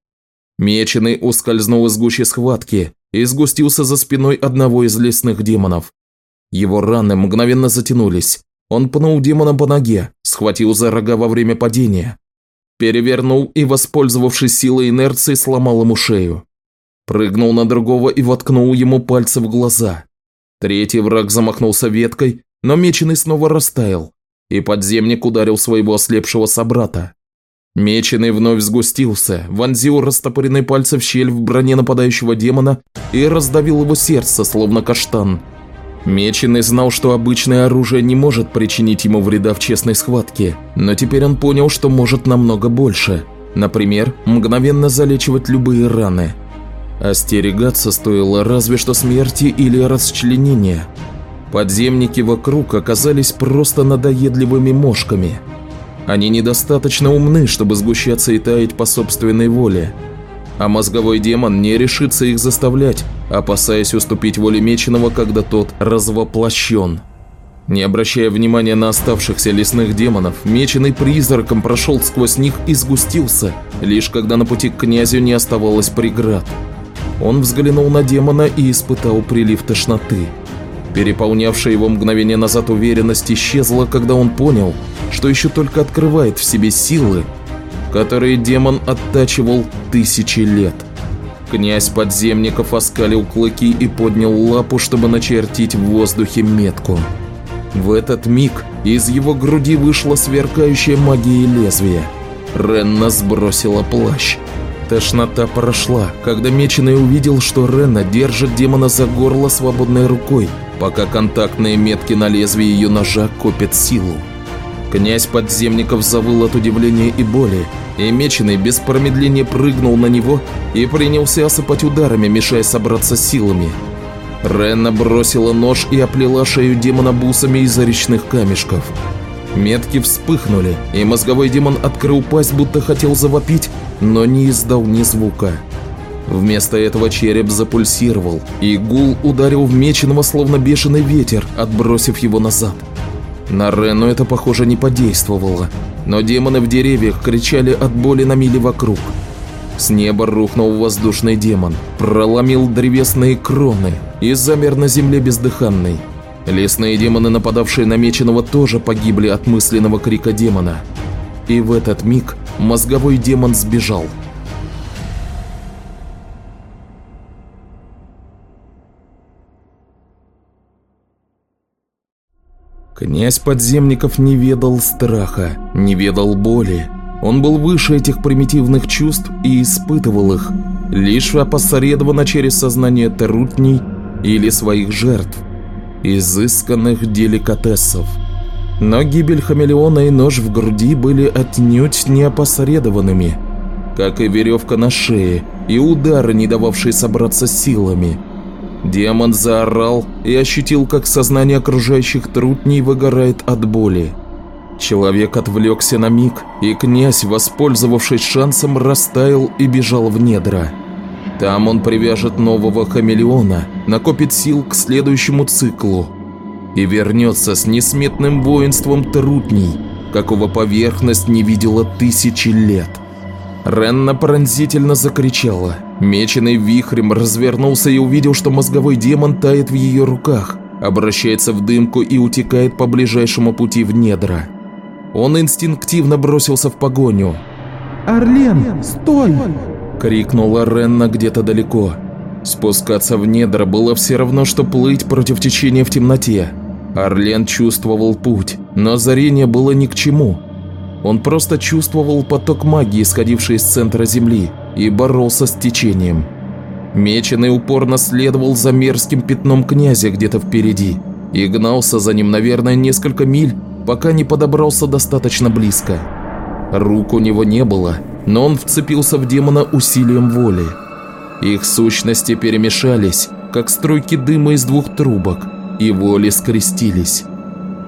Меченый ускользнул из гущи схватки, и сгустился за спиной одного из лесных демонов. Его раны мгновенно затянулись. Он пнул демона по ноге, схватил за рога во время падения. Перевернул и, воспользовавшись силой инерции, сломал ему шею. Прыгнул на другого и воткнул ему пальцы в глаза. Третий враг замахнулся веткой, но меченый снова растаял, и подземник ударил своего ослепшего собрата. Меченый вновь сгустился, вонзил растопыренные пальцы в щель в броне нападающего демона и раздавил его сердце, словно каштан. Меченый знал, что обычное оружие не может причинить ему вреда в честной схватке, но теперь он понял, что может намного больше. Например, мгновенно залечивать любые раны. Остерегаться стоило разве что смерти или расчленения. Подземники вокруг оказались просто надоедливыми мошками – они недостаточно умны, чтобы сгущаться и таять по собственной воле. А мозговой демон не решится их заставлять, опасаясь уступить воле Меченого, когда тот развоплощен. Не обращая внимания на оставшихся лесных демонов, Меченый призраком прошел сквозь них и сгустился, лишь когда на пути к князю не оставалось преград. Он взглянул на демона и испытал прилив тошноты. Переполнявшая его мгновение назад уверенность исчезла, когда он понял, что еще только открывает в себе силы, которые демон оттачивал тысячи лет. Князь подземников оскалил клыки и поднял лапу, чтобы начертить в воздухе метку. В этот миг из его груди вышла сверкающая магия лезвия. Ренна сбросила плащ. Тошнота прошла, когда Меченый увидел, что Ренна держит демона за горло свободной рукой, пока контактные метки на лезвии ее ножа копят силу. Князь подземников завыл от удивления и боли, и Меченый без промедления прыгнул на него и принялся осыпать ударами, мешая собраться силами. Ренна бросила нож и оплела шею демона бусами из речных камешков. Метки вспыхнули, и мозговой демон открыл пасть, будто хотел завопить, но не издал ни звука. Вместо этого череп запульсировал, и гул ударил в меченого словно бешеный ветер, отбросив его назад. На Рену это, похоже, не подействовало, но демоны в деревьях кричали от боли на мили вокруг. С неба рухнул воздушный демон, проломил древесные кроны и замер на земле бездыханный. Лесные демоны, нападавшие на Меченого, тоже погибли от мысленного крика демона. И в этот миг мозговой демон сбежал – Князь подземников не ведал страха, не ведал боли. Он был выше этих примитивных чувств и испытывал их, лишь опосредованно через сознание трутней или своих жертв, изысканных деликатесов. Но гибель хамелеона и нож в груди были отнюдь не опосредованными, как и веревка на шее и удары, не дававшие собраться силами – Демон заорал и ощутил, как сознание окружающих трутней выгорает от боли. Человек отвлекся на миг, и князь, воспользовавшись шансом, растаял и бежал в недра. Там он привяжет нового хамелеона накопит сил к следующему циклу и вернется с несметным воинством трутней, какого поверхность не видела тысячи лет. Ренна пронзительно закричала. Меченый вихрем развернулся и увидел, что мозговой демон тает в ее руках, обращается в дымку и утекает по ближайшему пути в недра. Он инстинктивно бросился в погоню. «Орлен, стой!» – крикнула Ренна где-то далеко. Спускаться в недра было все равно, что плыть против течения в темноте. Орлен чувствовал путь, но озарение было ни к чему. Он просто чувствовал поток магии, исходивший из центра Земли, и боролся с течением. Меченый упорно следовал за мерзким пятном князя где-то впереди и гнался за ним, наверное, несколько миль, пока не подобрался достаточно близко. Рук у него не было, но он вцепился в демона усилием воли. Их сущности перемешались, как струйки дыма из двух трубок, и воли скрестились.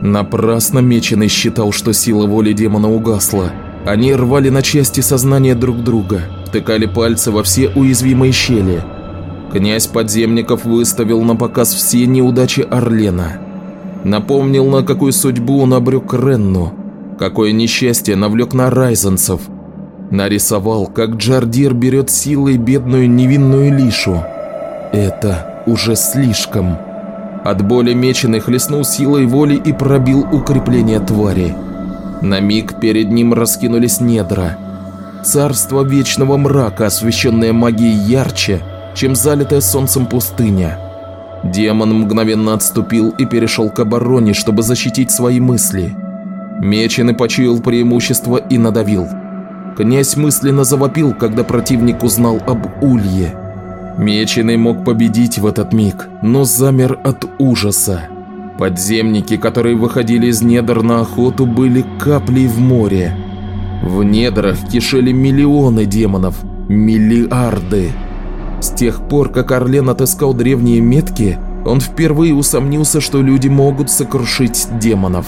Напрасно Меченый считал, что сила воли демона угасла. Они рвали на части сознание друг друга, втыкали пальцы во все уязвимые щели. Князь подземников выставил на показ все неудачи Орлена. Напомнил, на какую судьбу он обрек Ренну, какое несчастье навлек на райзенцев. Нарисовал, как Джардир берет силой бедную невинную Лишу. Это уже слишком. От боли меченый хлестнул силой воли и пробил укрепление твари. На миг перед ним раскинулись недра. Царство вечного мрака, освещенное магией ярче, чем залитая солнцем пустыня. Демон мгновенно отступил и перешел к обороне, чтобы защитить свои мысли. Меченый почуял преимущество и надавил. Князь мысленно завопил, когда противник узнал об улье. Меченый мог победить в этот миг, но замер от ужаса. Подземники, которые выходили из недр на охоту, были каплей в море. В недрах кишели миллионы демонов, миллиарды. С тех пор, как Орлен отыскал древние метки, он впервые усомнился, что люди могут сокрушить демонов.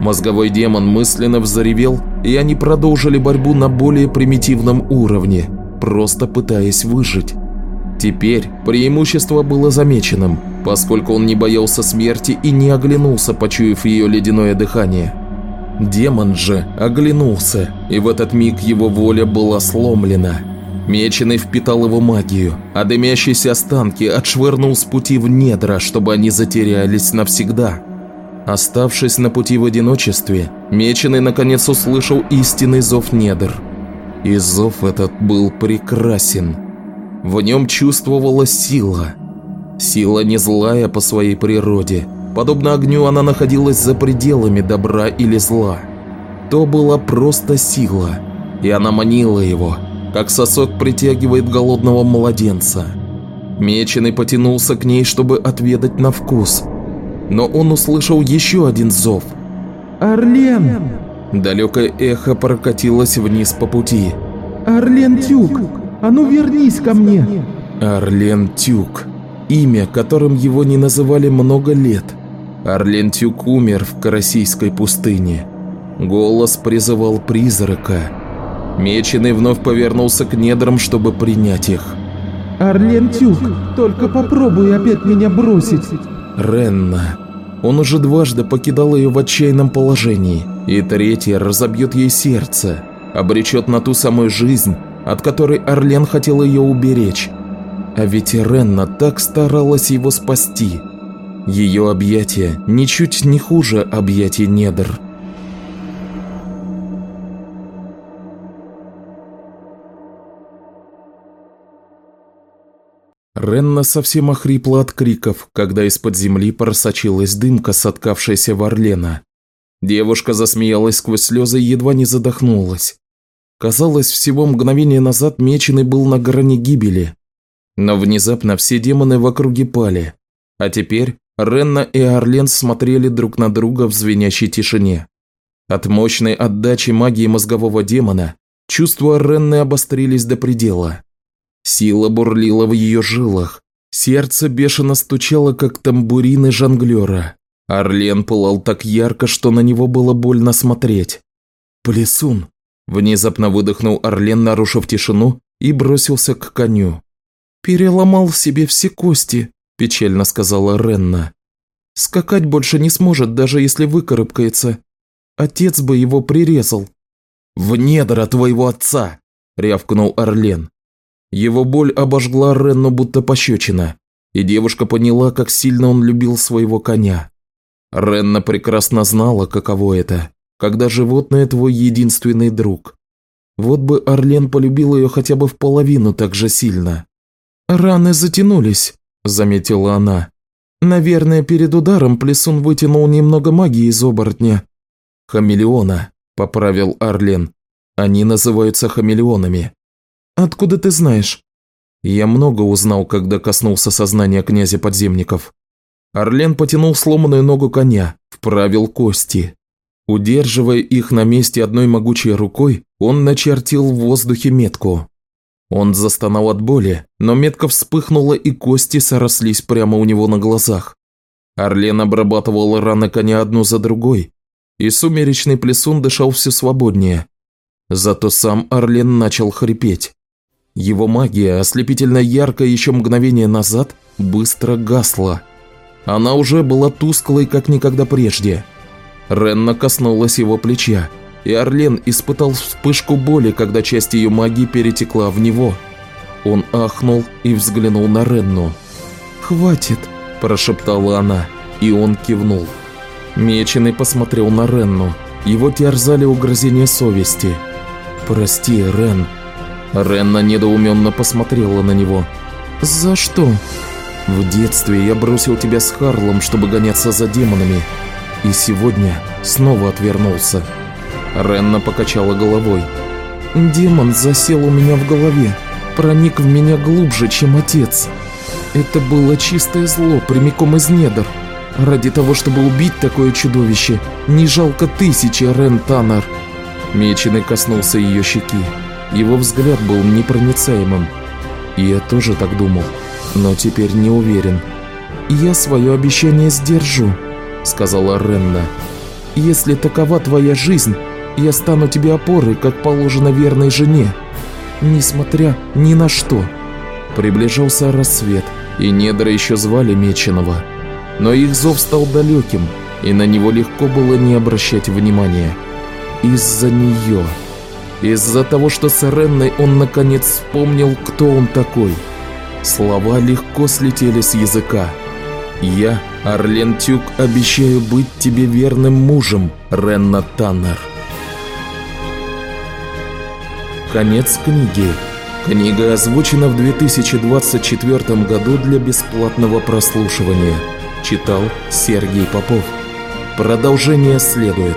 Мозговой демон мысленно взоревел, и они продолжили борьбу на более примитивном уровне, просто пытаясь выжить. Теперь преимущество было замеченным, поскольку он не боялся смерти и не оглянулся, почуяв ее ледяное дыхание. Демон же оглянулся, и в этот миг его воля была сломлена. Меченый впитал его магию, а дымящиеся останки отшвырнул с пути в недра, чтобы они затерялись навсегда. Оставшись на пути в одиночестве, Меченый наконец услышал истинный зов недр. И зов этот был прекрасен – в нем чувствовалась сила. Сила не злая по своей природе. Подобно огню она находилась за пределами добра или зла. То была просто сила, и она манила его, как сосок притягивает голодного младенца. Меченый потянулся к ней, чтобы отведать на вкус. Но он услышал еще один зов. «Орлен!» Далекое эхо прокатилось вниз по пути. «Орлен Тюк! А ну вернись ко мне!» Орлен Тюк. Имя, которым его не называли много лет. Орлен Тюк умер в Карасийской пустыне. Голос призывал призрака. Меченый вновь повернулся к недрам, чтобы принять их. «Орлен Тюк, только попробуй опять меня бросить!» Ренна. Он уже дважды покидал ее в отчаянном положении, и третий разобьет ей сердце, обречет на ту самую жизнь, от которой Орлен хотел ее уберечь. А ведь Ренна так старалась его спасти. Ее объятия ничуть не хуже объятий недр. Ренна совсем охрипла от криков, когда из-под земли просочилась дымка, соткавшаяся в Орлена. Девушка засмеялась сквозь слезы и едва не задохнулась. Казалось, всего мгновение назад Меченый был на грани гибели. Но внезапно все демоны в округе пали. А теперь Ренна и Орлен смотрели друг на друга в звенящей тишине. От мощной отдачи магии мозгового демона чувства Ренны обострились до предела. Сила бурлила в ее жилах, сердце бешено стучало, как тамбурины жонглера. Орлен пылал так ярко, что на него было больно смотреть. «Плесун!» Внезапно выдохнул Орлен, нарушив тишину, и бросился к коню. «Переломал себе все кости», – печально сказала Ренна. «Скакать больше не сможет, даже если выкарабкается. Отец бы его прирезал». «В недра твоего отца!» – рявкнул Орлен. Его боль обожгла Ренну будто пощечина, и девушка поняла, как сильно он любил своего коня. Ренна прекрасно знала, каково это, когда животное твой единственный друг. Вот бы Орлен полюбил ее хотя бы в половину так же сильно. «Раны затянулись», – заметила она. «Наверное, перед ударом Плесун вытянул немного магии из оборотня». «Хамелеона», – поправил Орлен. «Они называются хамелеонами». «Откуда ты знаешь?» Я много узнал, когда коснулся сознания князя подземников. Орлен потянул сломанную ногу коня, вправил кости. Удерживая их на месте одной могучей рукой, он начертил в воздухе метку. Он застонал от боли, но метка вспыхнула и кости сорослись прямо у него на глазах. Орлен обрабатывал раны коня одну за другой, и сумеречный плесун дышал все свободнее. Зато сам Орлен начал хрипеть. Его магия, ослепительно яркая еще мгновение назад, быстро гасла. Она уже была тусклой, как никогда прежде. Ренна коснулась его плеча, и Орлен испытал вспышку боли, когда часть ее магии перетекла в него. Он ахнул и взглянул на Ренну. «Хватит», – прошептала она, и он кивнул. Меченый посмотрел на Ренну. Его терзали угрызения совести. «Прости, Рен». Ренна недоуменно посмотрела на него. «За что?» В детстве я бросил тебя с Харлом, чтобы гоняться за демонами. И сегодня снова отвернулся. Ренна покачала головой. Демон засел у меня в голове, проник в меня глубже, чем отец. Это было чистое зло, прямиком из недр. Ради того, чтобы убить такое чудовище, не жалко тысячи, Рен Таннер. Меченый коснулся ее щеки. Его взгляд был непроницаемым. И я тоже так думал но теперь не уверен. «Я свое обещание сдержу», – сказала Ренна. «Если такова твоя жизнь, я стану тебе опорой, как положено верной жене, несмотря ни на что». Приближался рассвет, и недра еще звали Меченого. Но их зов стал далеким, и на него легко было не обращать внимания. Из-за нее. Из-за того, что с Ренной он наконец вспомнил, кто он такой – Слова легко слетели с языка. «Я, Орлен Тюк, обещаю быть тебе верным мужем, Ренна Таннер». Конец книги. Книга озвучена в 2024 году для бесплатного прослушивания. Читал Сергей Попов. Продолжение следует.